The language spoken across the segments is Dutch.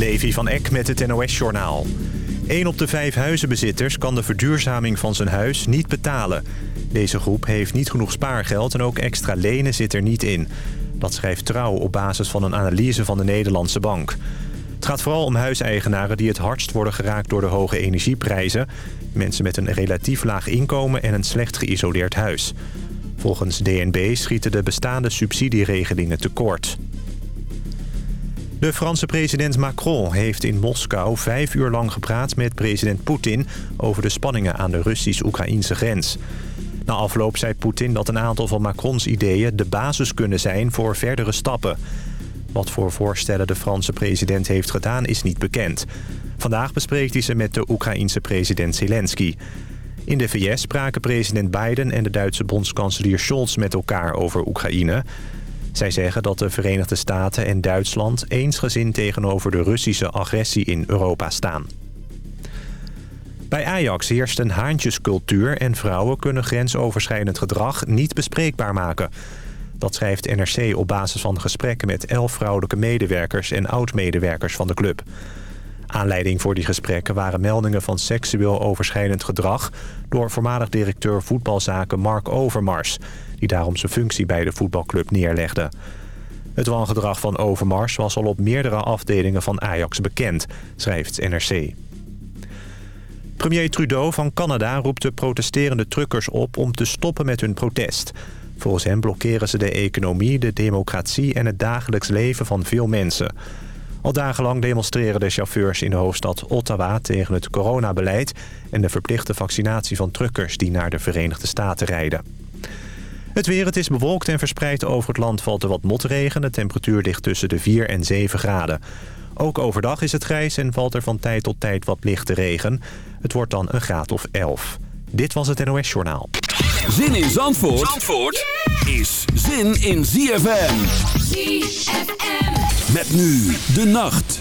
Levi van Eck met het NOS-journaal. Een op de vijf huizenbezitters kan de verduurzaming van zijn huis niet betalen. Deze groep heeft niet genoeg spaargeld en ook extra lenen zit er niet in. Dat schrijft Trouw op basis van een analyse van de Nederlandse Bank. Het gaat vooral om huiseigenaren die het hardst worden geraakt door de hoge energieprijzen. Mensen met een relatief laag inkomen en een slecht geïsoleerd huis. Volgens DNB schieten de bestaande subsidieregelingen tekort. De Franse president Macron heeft in Moskou vijf uur lang gepraat met president Poetin... over de spanningen aan de Russisch-Oekraïnse grens. Na afloop zei Poetin dat een aantal van Macrons ideeën de basis kunnen zijn voor verdere stappen. Wat voor voorstellen de Franse president heeft gedaan is niet bekend. Vandaag bespreekt hij ze met de Oekraïense president Zelensky. In de VS spraken president Biden en de Duitse bondskanselier Scholz met elkaar over Oekraïne... Zij zeggen dat de Verenigde Staten en Duitsland eensgezind tegenover de Russische agressie in Europa staan. Bij Ajax heerst een haantjescultuur en vrouwen kunnen grensoverschrijdend gedrag niet bespreekbaar maken. Dat schrijft NRC op basis van gesprekken met elf vrouwelijke medewerkers en oud-medewerkers van de club. Aanleiding voor die gesprekken waren meldingen van seksueel overschrijdend gedrag... door voormalig directeur voetbalzaken Mark Overmars die daarom zijn functie bij de voetbalclub neerlegde. Het wangedrag van Overmars was al op meerdere afdelingen van Ajax bekend, schrijft NRC. Premier Trudeau van Canada roept de protesterende truckers op om te stoppen met hun protest. Volgens hem blokkeren ze de economie, de democratie en het dagelijks leven van veel mensen. Al dagenlang demonstreren de chauffeurs in de hoofdstad Ottawa tegen het coronabeleid... en de verplichte vaccinatie van truckers die naar de Verenigde Staten rijden. Het weer, het is bewolkt en verspreid over het land valt er wat motregen. De temperatuur ligt tussen de 4 en 7 graden. Ook overdag is het grijs en valt er van tijd tot tijd wat lichte regen. Het wordt dan een graad of 11. Dit was het NOS Journaal. Zin in Zandvoort, Zandvoort is zin in ZFM. ZFM. Met nu de nacht.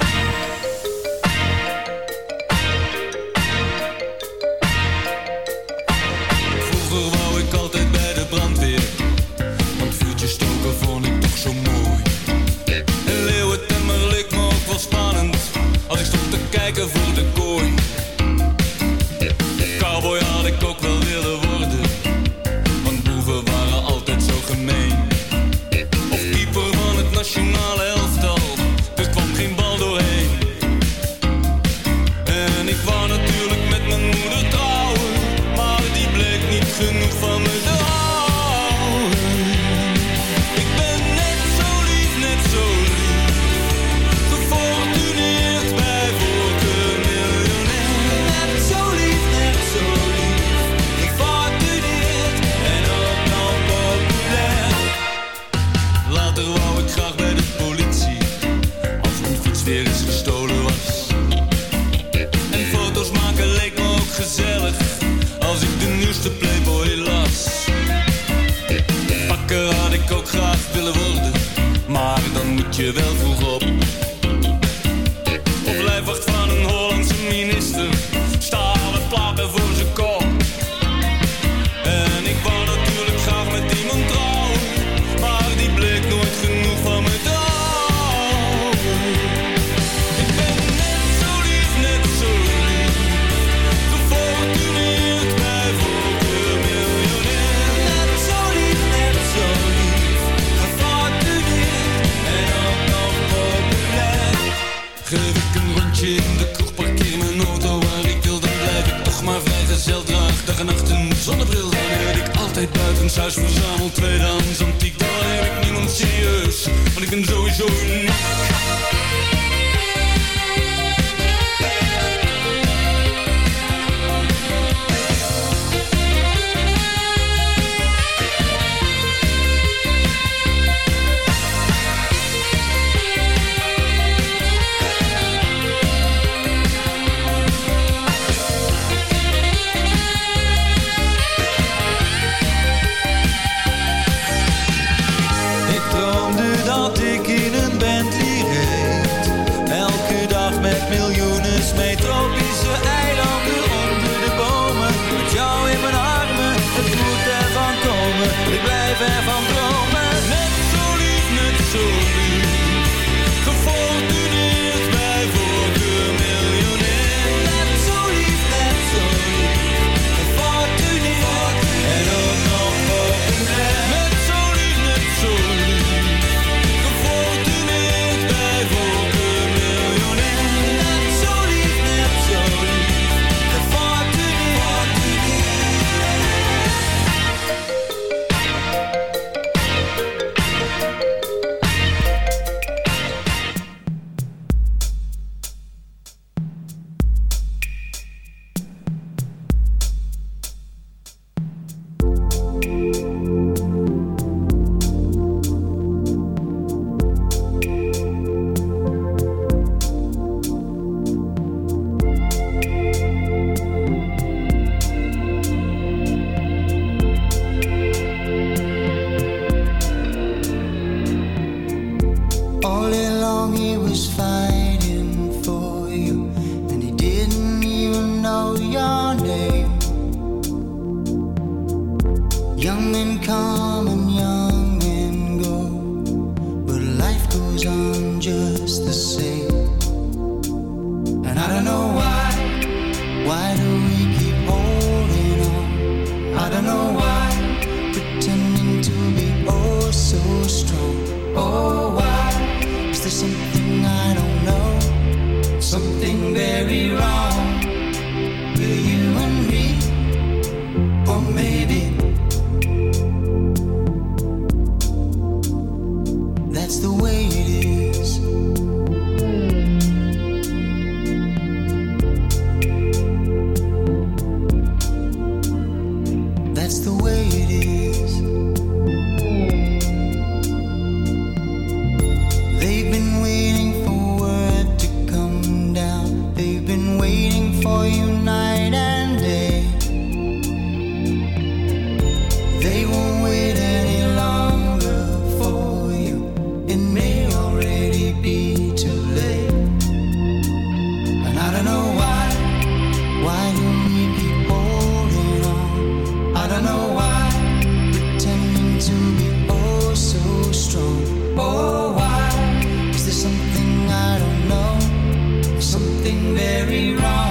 very wrong.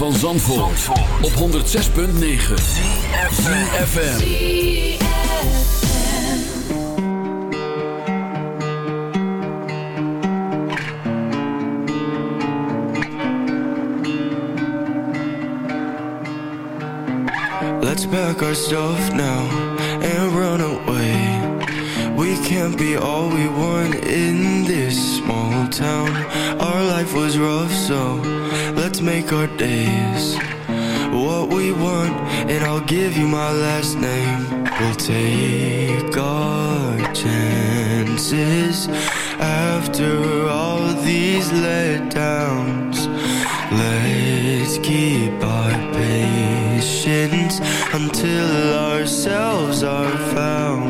van Zandvoort, op 106.9 CFFM Let's pack our stuff now and run away. We can't be all we want in this small town. Our life was rough so Make our days what we want, and I'll give you my last name. We'll take our chances after all these letdowns. Let's keep our patience until ourselves are found.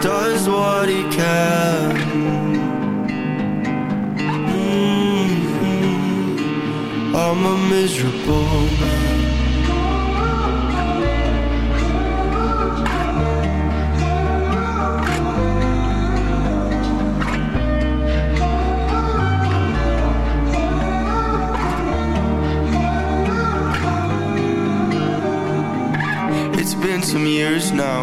does what he can. Mhm. I'm a miserable man. It's been some years now,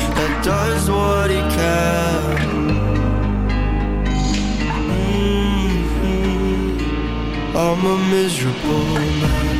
that does what he can. Mhm. I'm a miserable man.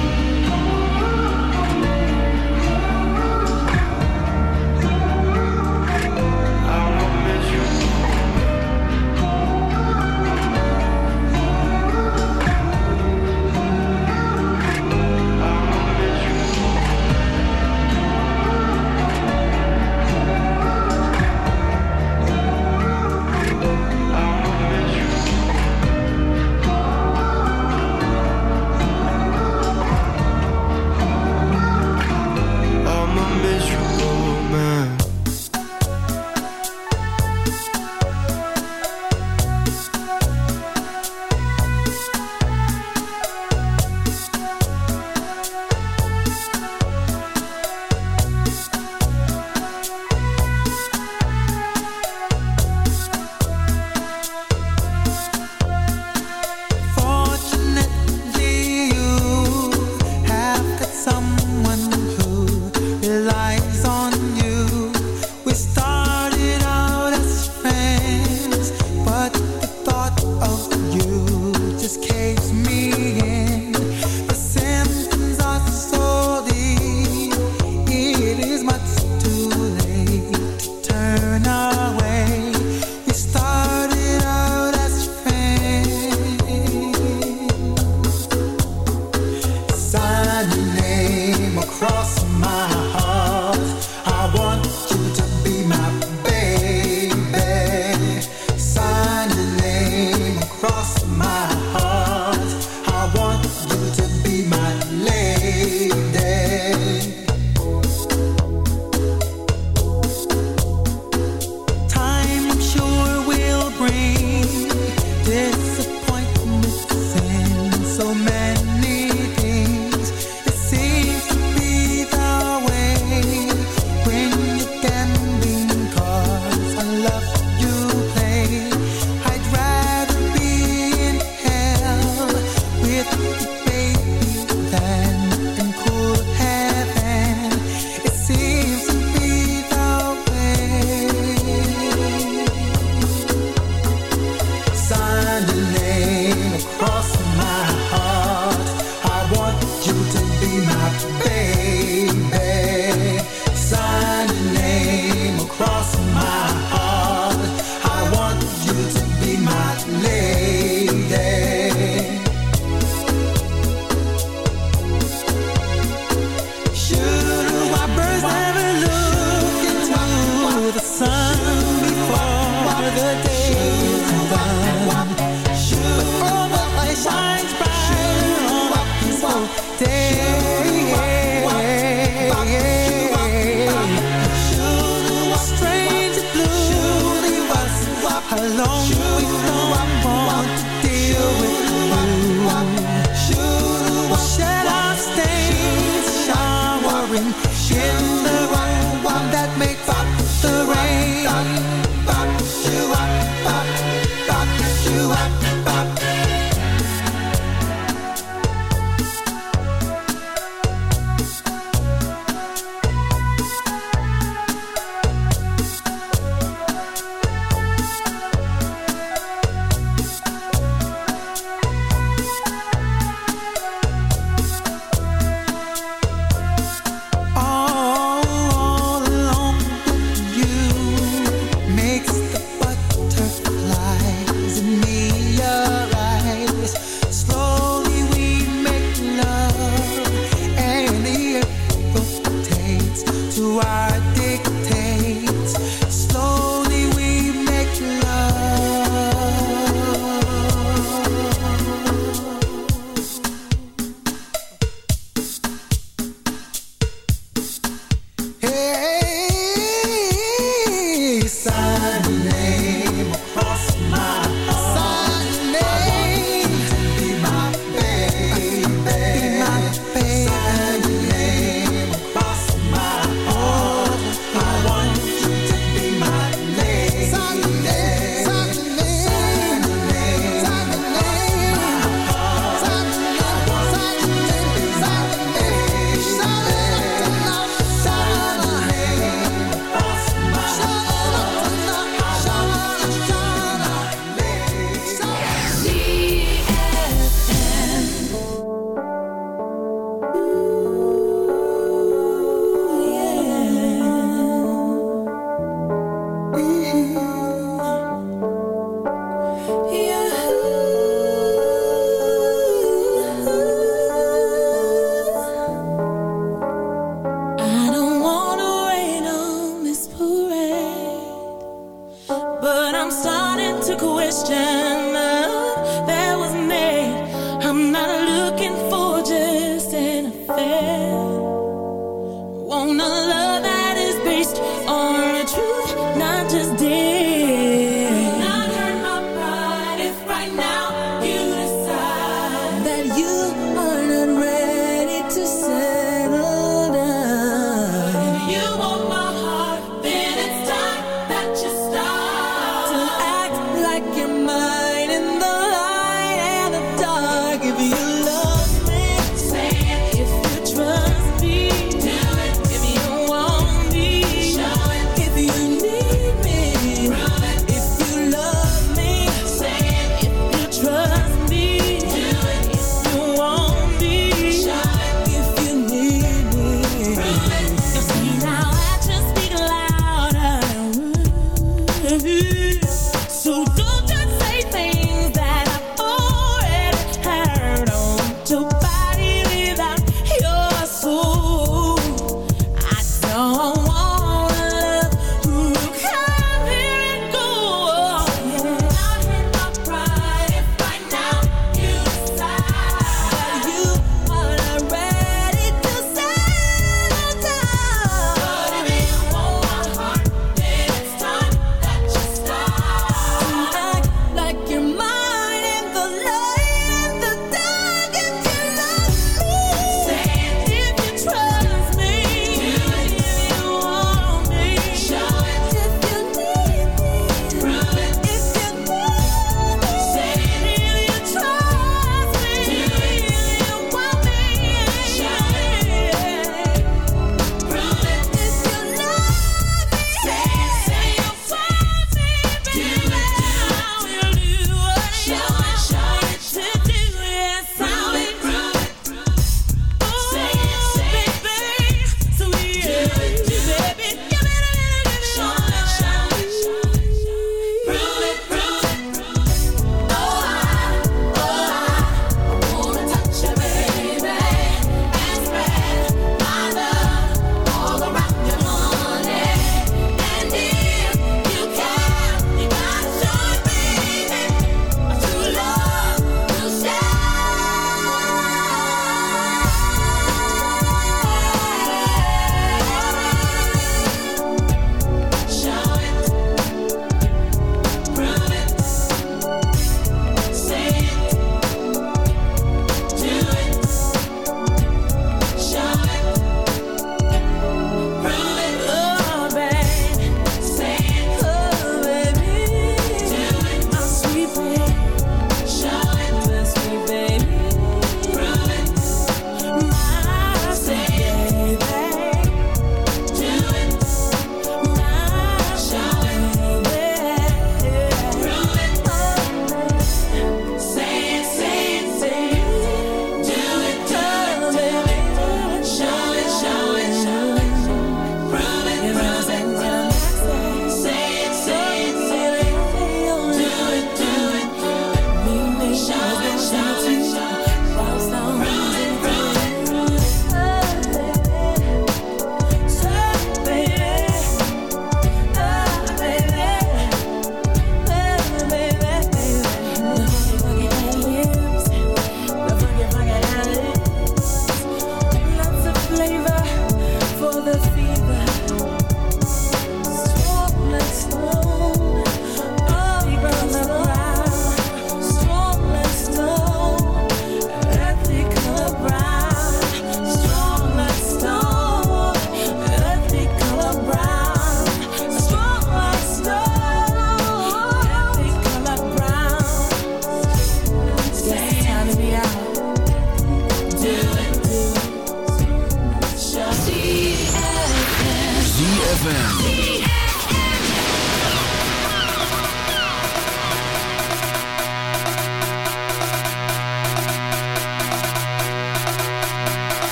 alone. You I want to deal with you.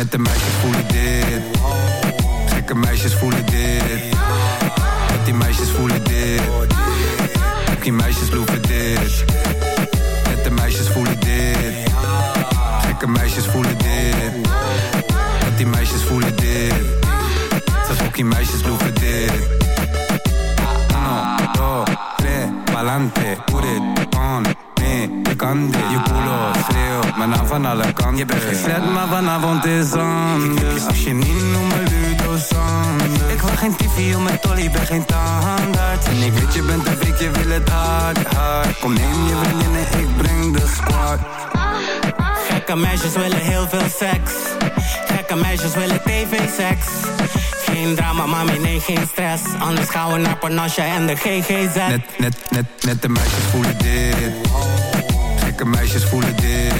at the is anders. Als je niet noemt me Ludo. Ik wil geen tv om mijn tolly, ben geen tandarts. En ik weet je bent een freak, je wil het hard, hard. Kom neem je vriendinnen, ik breng de squad. Gekke meisjes willen heel veel seks. Gekke meisjes willen tv-seks. Geen drama, mami, nee, geen stress. Anders gaan we naar Panache en de GGZ. Net, net, net, net de meisjes voelen dit. Gekke meisjes voelen dit.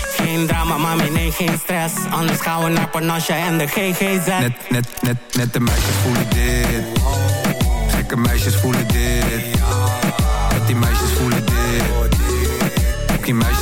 Geen drama, mami, nee, geen stress. Anders gaan we naar Panache en de GGZ. Net, net, net, net de meisjes voelen dit. Gekke meisjes voelen dit. Net die meisjes voelen dit. Die meisjes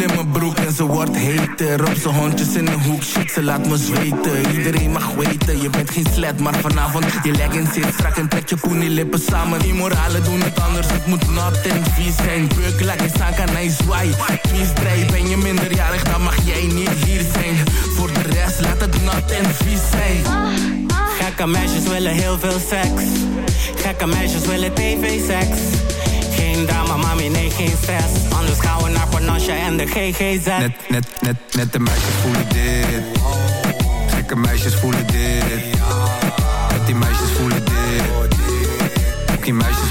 in mijn broek en ze wordt heter Op zijn hondjes in de hoek, shit ze laat me zweten. Iedereen mag weten, je bent geen sled Maar vanavond, je leggen zit strak en trek je poenie lippen samen. Moralen doen het anders, het moet nat en vies zijn. Beuken laat je staan, kan hij zwaai Vies ben je minderjarig, dan mag jij niet hier zijn. Voor de rest, laat het nat en vies zijn. Ah, ah. Gekke meisjes willen heel veel seks. Gekke meisjes willen tv-seks geen drama, mami, nee, geen stress. Anders gaan we naar Panache en de GGZ. Net, net, net, net de meisjes voelen dit. Gekke meisjes voelen dit. Met die meisjes voelen dit. Ook die meisjes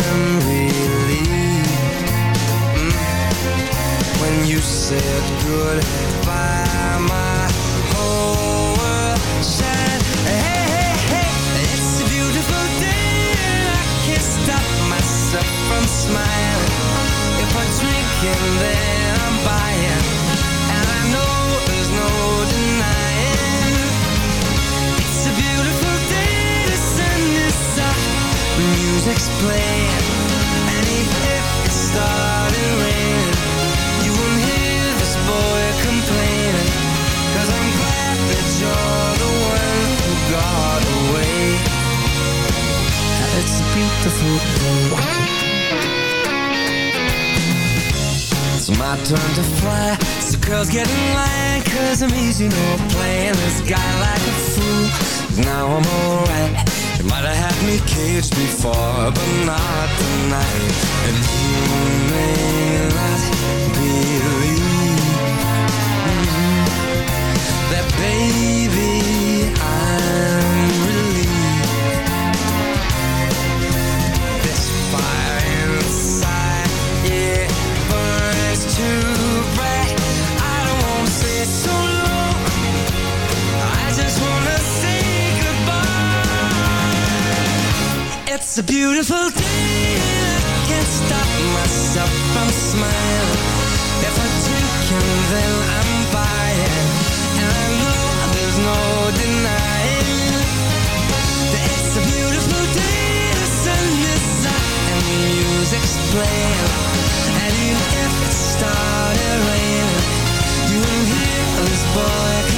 I'm relieved mm, when you said goodbye. Girls get in line Cause I'm easy, no playing this guy like a fool. Now I'm alright. You might have had me caged before But not tonight. And you may not believe That baby a beautiful day. And I can't stop myself from smiling. If I drink and then I'm buying. And I know there's no denying That it's a beautiful day. The sun is up and the music's playing. And even if it started raining. You won't hear this boy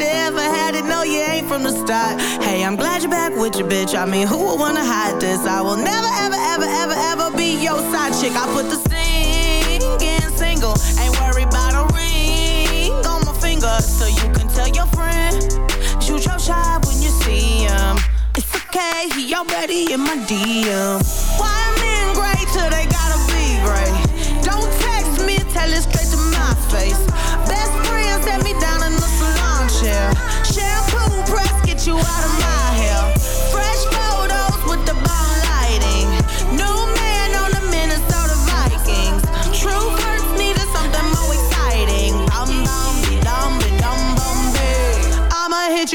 you ever had it, no, you ain't from the start. Hey, I'm glad you're back with your bitch. I mean, who would wanna hide this? I will never, ever, ever, ever, ever be your side chick. I put the singing single, ain't worried about a ring on my finger. So you can tell your friend, shoot your shot when you see him. It's okay, he already in my DM.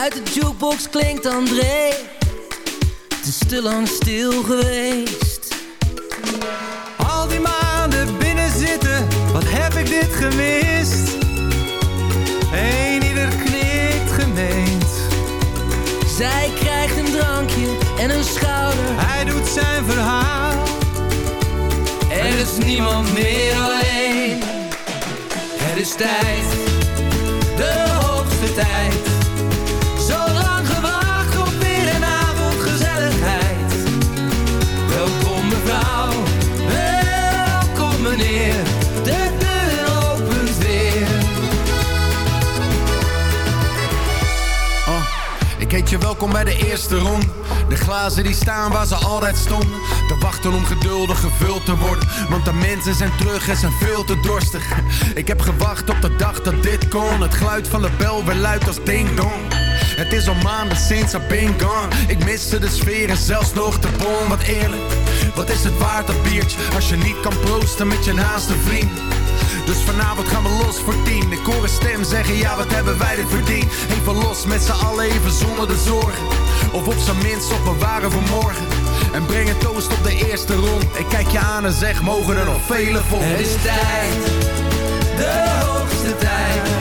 Uit de jukebox klinkt André. Het is te lang stil geweest. Al die maanden binnen zitten, wat heb ik dit gemist? Eén ieder knikt gemeend. Zij krijgt een drankje en een schouder. Hij doet zijn verhaal. Er is niemand meer alleen. Het is tijd, de hoogste tijd. Welkom mevrouw, welkom meneer. De weer. Oh, ik heet je welkom bij de eerste ronde. De glazen die staan waar ze altijd stonden. Te wachten om geduldig gevuld te worden. Want de mensen zijn terug en zijn veel te dorstig. Ik heb gewacht op de dag dat dit kon. Het geluid van de bel weer luidt als ding dong. Het is al maanden sinds I've been gone. Ik miste de sfeer en zelfs nog de bon. Wat eerlijk, wat is het waard dat biertje? Als je niet kan proosten met je naaste vriend. Dus vanavond gaan we los voor tien. Ik hoor een stem zeggen, ja wat hebben wij dit verdiend. Even los met z'n allen, even zonder de zorgen. Of op zijn minst op bewaren voor morgen. En breng een toast op de eerste rond. Ik kijk je aan en zeg, mogen er nog vele volgen. Het is tijd, de hoogste tijd.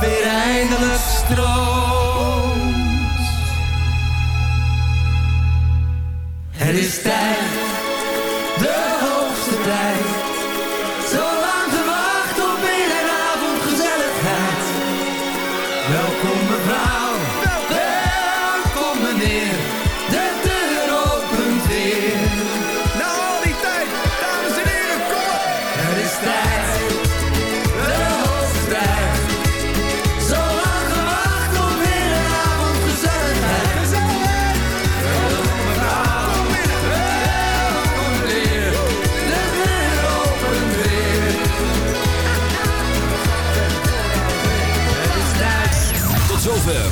Weer eindelijk stroomt. Het is tijd,